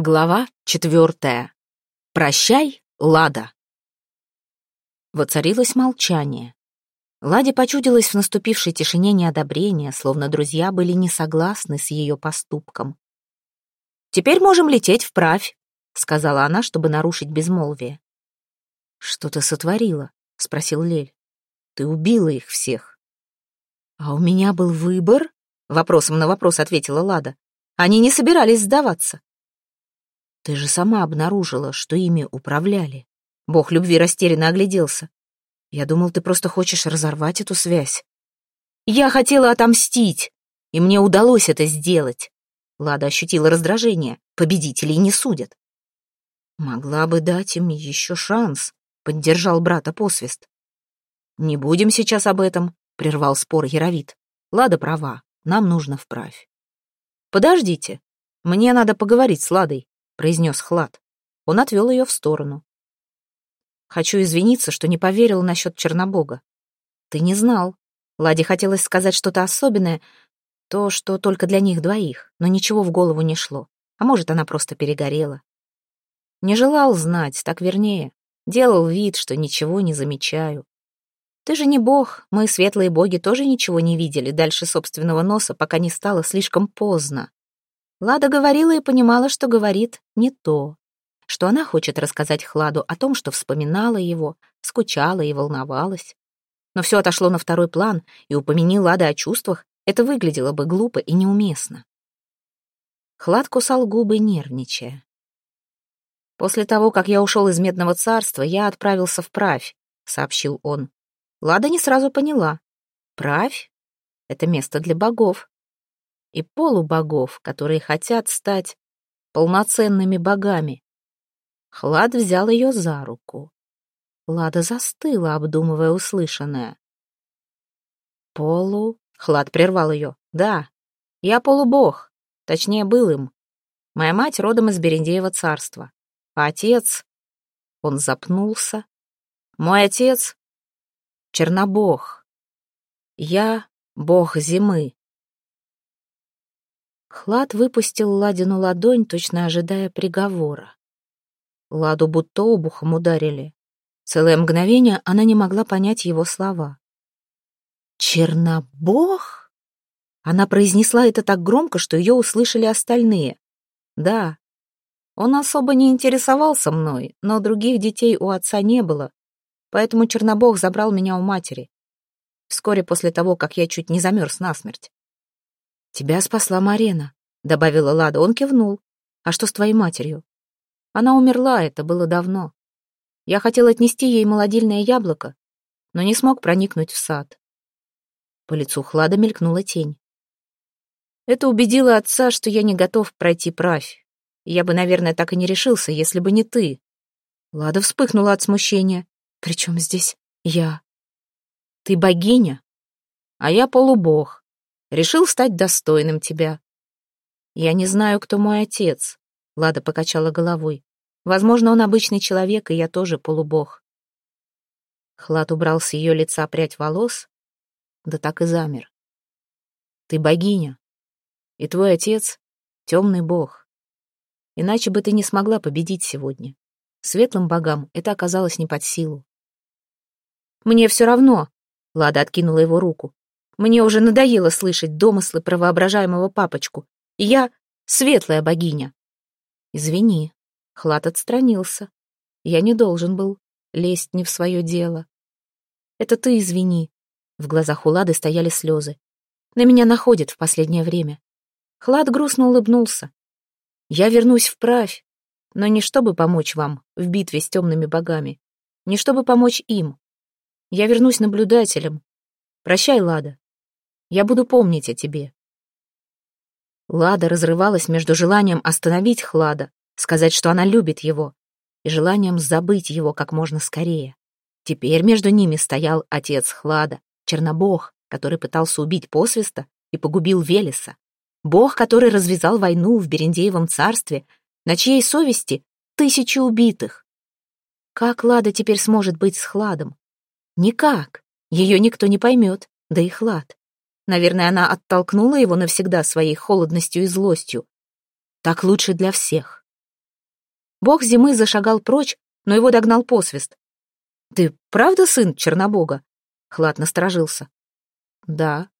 Глава четвертая. Прощай, Лада. Воцарилось молчание. Ладе почудилось в наступившей тишине неодобрение, словно друзья были не согласны с ее поступком. «Теперь можем лететь вправь», — сказала она, чтобы нарушить безмолвие. «Что ты сотворила?» — спросил Лель. «Ты убила их всех». «А у меня был выбор?» — вопросом на вопрос ответила Лада. «Они не собирались сдаваться». Ты же сама обнаружила, что ими управляли. Бог любви растерянно огляделся. Я думал, ты просто хочешь разорвать эту связь. Я хотела отомстить, и мне удалось это сделать. Лада ощутила раздражение. Победителей не судят. Могла бы дать им еще шанс, поддержал брата посвист. Не будем сейчас об этом, прервал спор Яровит. Лада права, нам нужно вправь. Подождите, мне надо поговорить с Ладой произнес Хлад. Он отвел ее в сторону. «Хочу извиниться, что не поверил насчет Чернобога. Ты не знал. Ладе хотелось сказать что-то особенное, то, что только для них двоих, но ничего в голову не шло. А может, она просто перегорела. Не желал знать, так вернее. Делал вид, что ничего не замечаю. Ты же не бог, мы, светлые боги, тоже ничего не видели дальше собственного носа, пока не стало слишком поздно. Лада говорила и понимала, что говорит не то, что она хочет рассказать Хладу о том, что вспоминала его, скучала и волновалась. Но все отошло на второй план, и упомяни Лада о чувствах, это выглядело бы глупо и неуместно. Хлад кусал губы, нервничая. «После того, как я ушел из Медного царства, я отправился в Правь», — сообщил он. Лада не сразу поняла. «Правь — это место для богов и полубогов, которые хотят стать полноценными богами. Хлад взял ее за руку. Лада застыла, обдумывая услышанное. «Полу...» — Хлад прервал ее. «Да, я полубог, точнее, был им. Моя мать родом из Берендеева царства. А отец...» Он запнулся. «Мой отец — Чернобог. Я — бог зимы. Хлад выпустил Ладину ладонь, точно ожидая приговора. Ладу будто обухом ударили. Целое мгновение она не могла понять его слова. «Чернобог?» Она произнесла это так громко, что ее услышали остальные. «Да, он особо не интересовался мной, но других детей у отца не было, поэтому Чернобог забрал меня у матери. Вскоре после того, как я чуть не замерз насмерть. «Тебя спасла Марена», — добавила Лада. Он кивнул. «А что с твоей матерью?» «Она умерла, это было давно. Я хотел отнести ей молодильное яблоко, но не смог проникнуть в сад». По лицу Хлада мелькнула тень. Это убедило отца, что я не готов пройти правь. Я бы, наверное, так и не решился, если бы не ты. Лада вспыхнула от смущения. «Причем здесь я?» «Ты богиня, а я полубог. Решил стать достойным тебя. Я не знаю, кто мой отец, Лада покачала головой. Возможно, он обычный человек, и я тоже полубог. Хлад убрал с ее лица прядь волос, да так и замер. Ты богиня, и твой отец — темный бог. Иначе бы ты не смогла победить сегодня. Светлым богам это оказалось не под силу. «Мне все равно», — Лада откинула его руку. Мне уже надоело слышать домыслы про воображаемого папочку. Я светлая богиня. Извини, Хлад отстранился. Я не должен был лезть не в свое дело. Это ты извини. В глазах Улады стояли слезы. На меня находит в последнее время. Хлад грустно улыбнулся. Я вернусь вправь, но не чтобы помочь вам в битве с темными богами, не чтобы помочь им. Я вернусь наблюдателем. Прощай, Лада. Я буду помнить о тебе». Лада разрывалась между желанием остановить Хлада, сказать, что она любит его, и желанием забыть его как можно скорее. Теперь между ними стоял отец Хлада, Чернобог, который пытался убить посвиста и погубил Велеса. Бог, который развязал войну в Берендеевом царстве, на чьей совести тысячи убитых. Как Лада теперь сможет быть с Хладом? Никак. Ее никто не поймет, да и Хлад. Наверное, она оттолкнула его навсегда своей холодностью и злостью. Так лучше для всех. Бог зимы зашагал прочь, но его догнал посвист. «Ты правда сын Чернобога?» Хлад насторожился. «Да».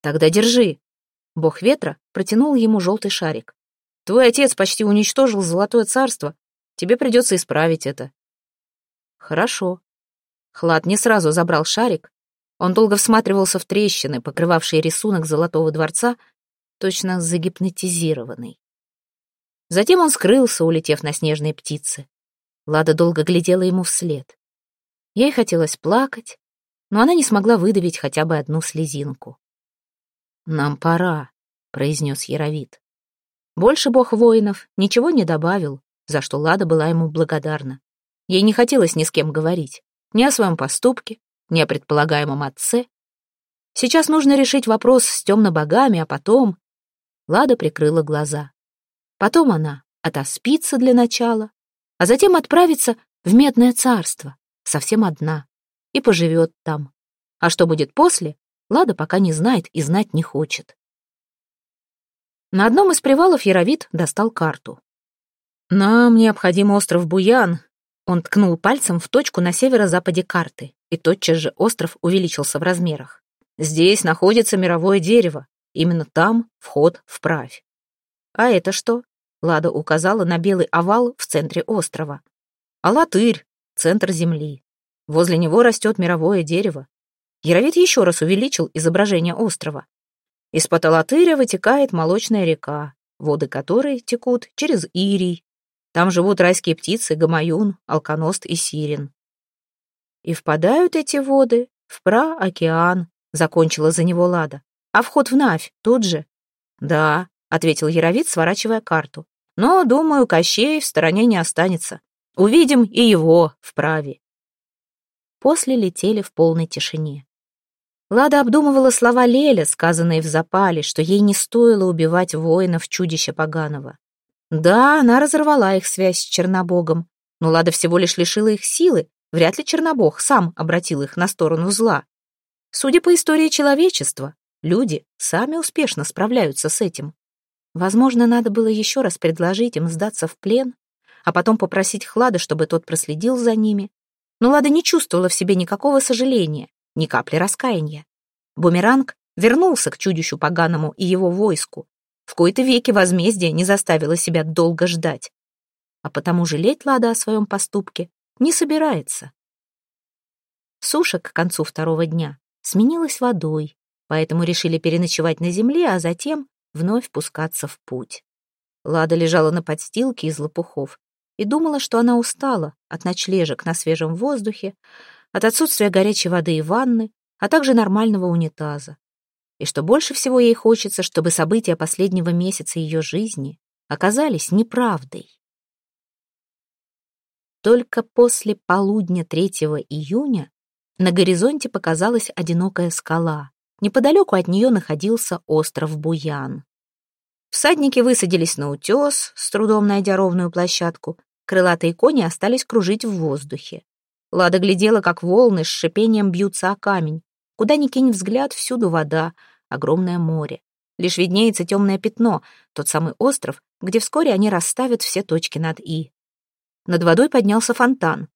«Тогда держи». Бог ветра протянул ему желтый шарик. «Твой отец почти уничтожил Золотое Царство. Тебе придется исправить это». «Хорошо». Хлад не сразу забрал шарик. Он долго всматривался в трещины, покрывавшие рисунок Золотого Дворца, точно загипнотизированный. Затем он скрылся, улетев на снежные птицы. Лада долго глядела ему вслед. Ей хотелось плакать, но она не смогла выдавить хотя бы одну слезинку. «Нам пора», — произнес Яровит. Больше бог воинов ничего не добавил, за что Лада была ему благодарна. Ей не хотелось ни с кем говорить, ни о своем поступке, ни о предполагаемом отце. Сейчас нужно решить вопрос с темно-богами, а потом... Лада прикрыла глаза. Потом она отоспится для начала, а затем отправится в Медное царство, совсем одна, и поживет там. А что будет после, Лада пока не знает и знать не хочет. На одном из привалов Яровит достал карту. «Нам необходим остров Буян». Он ткнул пальцем в точку на северо-западе карты, и тотчас же остров увеличился в размерах. «Здесь находится мировое дерево. Именно там вход вправь». «А это что?» Лада указала на белый овал в центре острова. «Алатырь, центр земли. Возле него растет мировое дерево. Яровит еще раз увеличил изображение острова. Из-под Алатыря вытекает молочная река, воды которой текут через Ирий. Там живут райские птицы Гамаюн, Алконост и Сирен. И впадают эти воды в Пра-океан, закончила за него Лада. А вход в Навь тут же? Да, ответил Яровит, сворачивая карту. Но, думаю, Кощей в стороне не останется. Увидим и его вправе. После летели в полной тишине. Лада обдумывала слова Леля, сказанные в запале, что ей не стоило убивать воинов чудища поганого. Да, она разорвала их связь с Чернобогом, но Лада всего лишь лишила их силы, вряд ли Чернобог сам обратил их на сторону зла. Судя по истории человечества, люди сами успешно справляются с этим. Возможно, надо было еще раз предложить им сдаться в плен, а потом попросить Хлада, чтобы тот проследил за ними. Но Лада не чувствовала в себе никакого сожаления, ни капли раскаяния. Бумеранг вернулся к чудищу поганому и его войску. В кои-то веки возмездие не заставило себя долго ждать. А потому жалеть Лада о своем поступке не собирается. Суша к концу второго дня сменилась водой, поэтому решили переночевать на земле, а затем вновь пускаться в путь. Лада лежала на подстилке из лопухов и думала, что она устала от ночлежек на свежем воздухе, от отсутствия горячей воды и ванны, а также нормального унитаза. И что больше всего ей хочется, чтобы события последнего месяца ее жизни оказались неправдой. Только после полудня 3 июня на горизонте показалась одинокая скала, Неподалеку от нее находился остров Буян. Всадники высадились на утес, с трудом найдя ровную площадку. Крылатые кони остались кружить в воздухе. Лада глядела, как волны с шипением бьются о камень. Куда ни кинь взгляд, всюду вода, огромное море. Лишь виднеется темное пятно, тот самый остров, где вскоре они расставят все точки над «и». Над водой поднялся фонтан.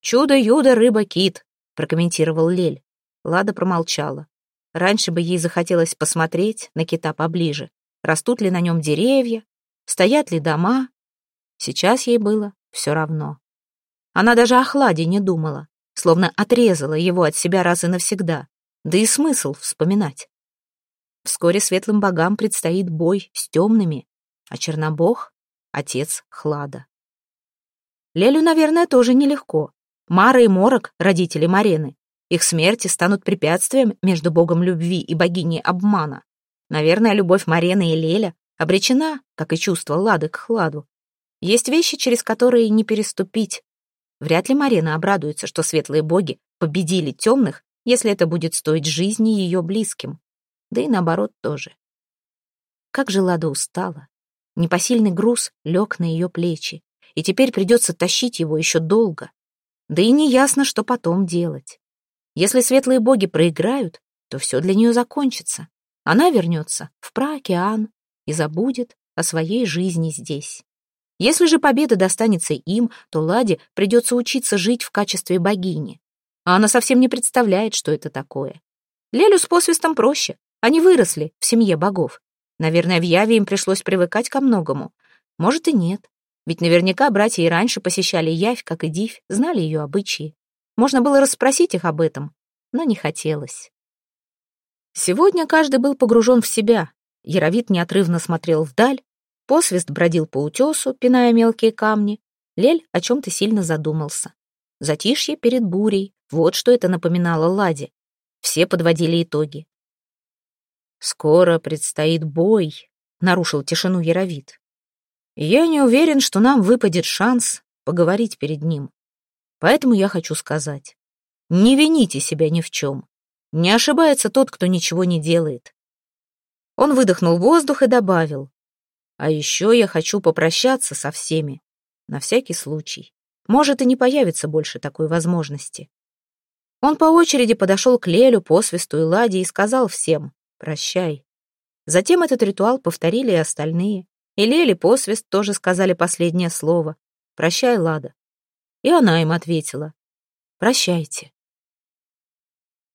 «Чудо-юдо, рыба-кит», — прокомментировал Лель. Лада промолчала. Раньше бы ей захотелось посмотреть на кита поближе. Растут ли на нем деревья, стоят ли дома. Сейчас ей было все равно. Она даже о хладе не думала, словно отрезала его от себя раз и навсегда. Да и смысл вспоминать. Вскоре светлым богам предстоит бой с темными, а Чернобог — отец Хлада. Лелю, наверное, тоже нелегко. Мара и Морок — родители Марены. Их смерти станут препятствием между богом любви и богиней обмана. Наверное, любовь Марены и Леля обречена, как и чувство Лады к Хладу. Есть вещи, через которые не переступить. Вряд ли Марена обрадуется, что светлые боги победили темных, если это будет стоить жизни ее близким. Да и наоборот тоже. Как же Лада устала. Непосильный груз лег на ее плечи, и теперь придется тащить его еще долго. Да и неясно, что потом делать. Если светлые боги проиграют, то все для нее закончится. Она вернется в праокеан и забудет о своей жизни здесь. Если же победа достанется им, то Ладе придется учиться жить в качестве богини. А она совсем не представляет, что это такое. Лелю с посвистом проще. Они выросли в семье богов. Наверное, в Яве им пришлось привыкать ко многому. Может и нет. Ведь наверняка братья и раньше посещали Явь, как и Дивь, знали ее обычаи. Можно было расспросить их об этом, но не хотелось. Сегодня каждый был погружен в себя. Яровит неотрывно смотрел вдаль, посвист бродил по утесу, пиная мелкие камни. Лель о чем-то сильно задумался. Затишье перед бурей, вот что это напоминало Ладе. Все подводили итоги. «Скоро предстоит бой», — нарушил тишину Яровит. «Я не уверен, что нам выпадет шанс поговорить перед ним. Поэтому я хочу сказать, не вините себя ни в чем. Не ошибается тот, кто ничего не делает». Он выдохнул воздух и добавил. «А еще я хочу попрощаться со всеми, на всякий случай. Может, и не появится больше такой возможности». Он по очереди подошел к Лелю, посвисту и Ладе и сказал всем «Прощай». Затем этот ритуал повторили и остальные. И Лели посвист тоже сказали последнее слово. «Прощай, Лада». И она им ответила «Прощайте».